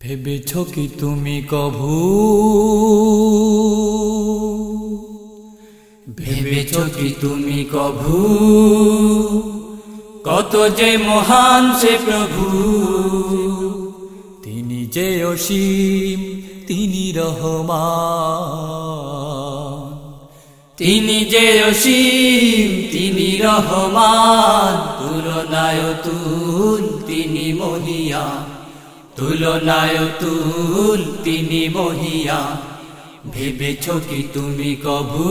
ভেবেছ কি তুমি কভু? ভেবেছ কি তুমি কভু? কত যে মহান সে প্রভু। তিনি যে অসীম, তিনি রহমান। তিনি যে অসীম, তিনি রহমান। তুলনায় তুল তিনি মহিয়া। তুলনায় তুল তিনি মহিয়া। ভেবেছ কি তুমি কভু?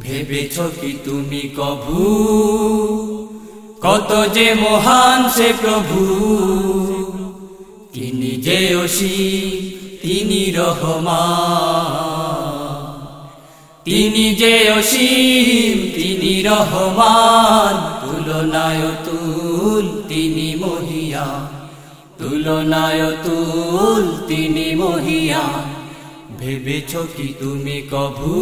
ভেবেছ কি তুমি কভু? কত যে মহান সে প্রভু। তিনি যে অসীম তিনি রহমান। তিনি যে অসীম, তিনি রহমান। তুলনায় তুল তিনি মহিয়া। তুলনায় তুল তিনি মহিয়া। ভেবেছ কি তুমি কভু?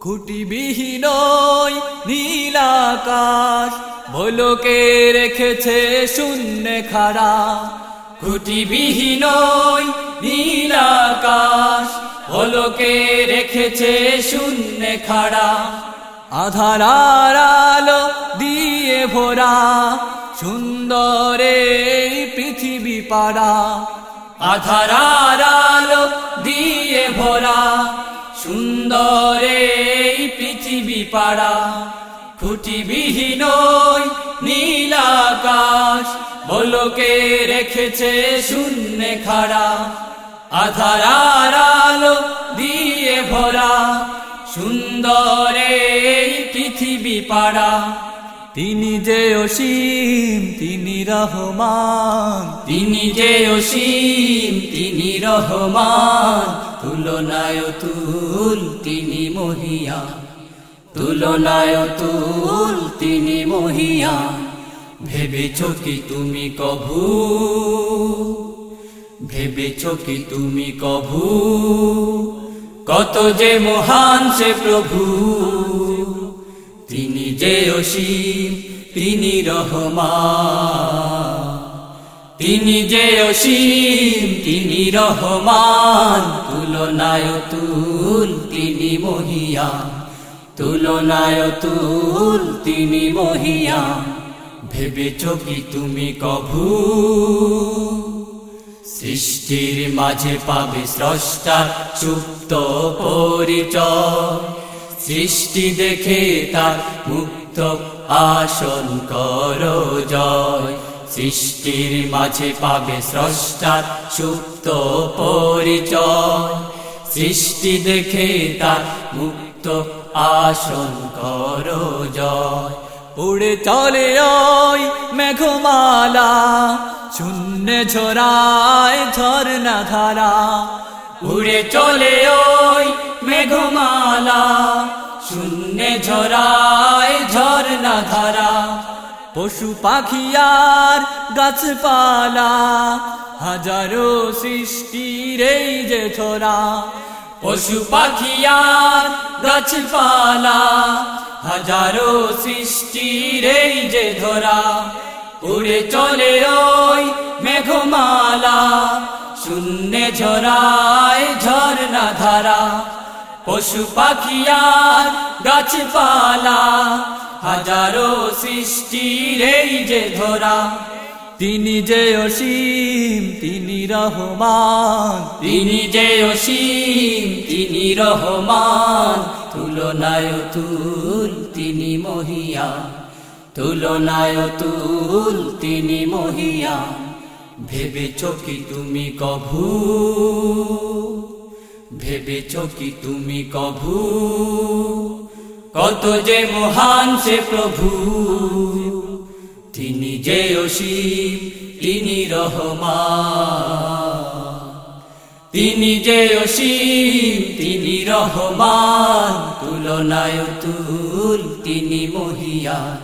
খুঁটিবিহীন নীলাকাশ ভোলকে রেখেছে শূন্য খাড়া। খুঁটিবিহীন নীলাকাশ ভোলকে রেখেছে শূন্য খাড়া। আধারার আলো দিয়ে ভরা সুন্দরে পৃথিবী পাড়া। আধারার আলো দিয়ে ভরা সুন্দরে পৃথিবী পাড়া। খুঁটিবিহীন নীলাকাশ বলকে রেখেছে শূন্য খাড়া। আধারার আলো দিয়ে ভরা সুন্দরে পৃথিবী পাড়া। তিনি যে অসীম তিনি রহমান। তিনি যে অসীম তিনি রহমান। তুলনায় তুল তিনি মহিয়া। তুলনায় তুল তিনি মহিয়া। ভেবেছ কি তুমি কভু? ভেবেছ কি তুমি কভু? কত যে মহান সে প্রভু। তিনি যে অসীম, তিনি রহমান। তিনি যে অসীম, তিনি রহমান। তুলনায় তুল তিনি মহিয়া তুলনায় তুল তিনি মহিয়া ভেবেছ কি তুমি কভু? সৃষ্টির মাঝে পাবে স্রষ্টার সুপ্ত পরিচয়। সৃষ্টি দেখে তার মুক্ত আসন কর জয়। সৃষ্টির মাঝে পাবে স্রষ্টার সুপ্ত পরিচয়। সৃষ্টি দেখে তার মুক্ত আসন কর জয়। উড়ে চলে ওই মেঘমালা শূন্য ঝরায় ঝরনা ধারা, উড়ে চলে ওই মেঘমালা। শূন্য ঝরায় ঝরনা ধারা, পশু পাখি আর গাছপালা। হাজারো সৃষ্টির এই যে ছড়া পশু পাখি আর গাছপালা। হাজারো সৃষ্টির এই যে ধরা উড়ে চলে ওই মেঘমালা। শূন্য ঝরায় ঝরনা ধারা। পশু পাখিয়ার গাছপালা, হাজারো সৃষ্টির এই যে ধরা। তিনি যে অসীম, তিনি রহমান। তিনি যে অসীম, তিনি রহমান। তুলনায় তুল তিনি মহিয়া। তুলনায় তুল তিনি মহিয়া। ভেবেছ কি তুমি কভু? ভেবেছ কি তুমি কভু? কত যে মহান সে প্রভু। তিনি যে অসীম, তিনি রহমান। তিনি যে অসীম, তিনি রহমান। তুলনায় তুল তিনি মহিয়া।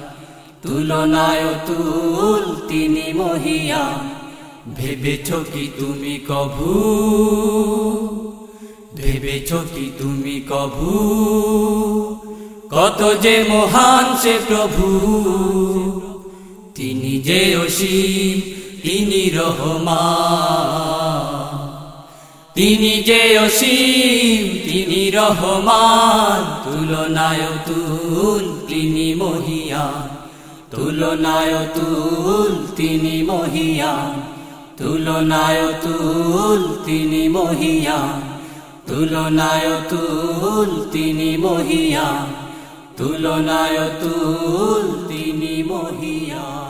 তুলনায় তুল তিনি মহিয়া। ভেবেছ কি তুমি কভু? ভেবেছ কি তুমি কভু? কত যে মহান সে প্রভু। তিনি যে অসীম, তিনি রহমান। তিনি যে অসীম, তিনি রহমান। তুলনায় তুল তিনি মহিয়ান তুলনায় তুল তিনি মহিয়ান তুলনায় তুল তিনি মহিয়ান তুলনায় তুল তিনি মহিয়ান তুলনায় তুল তিনি মহিয়ান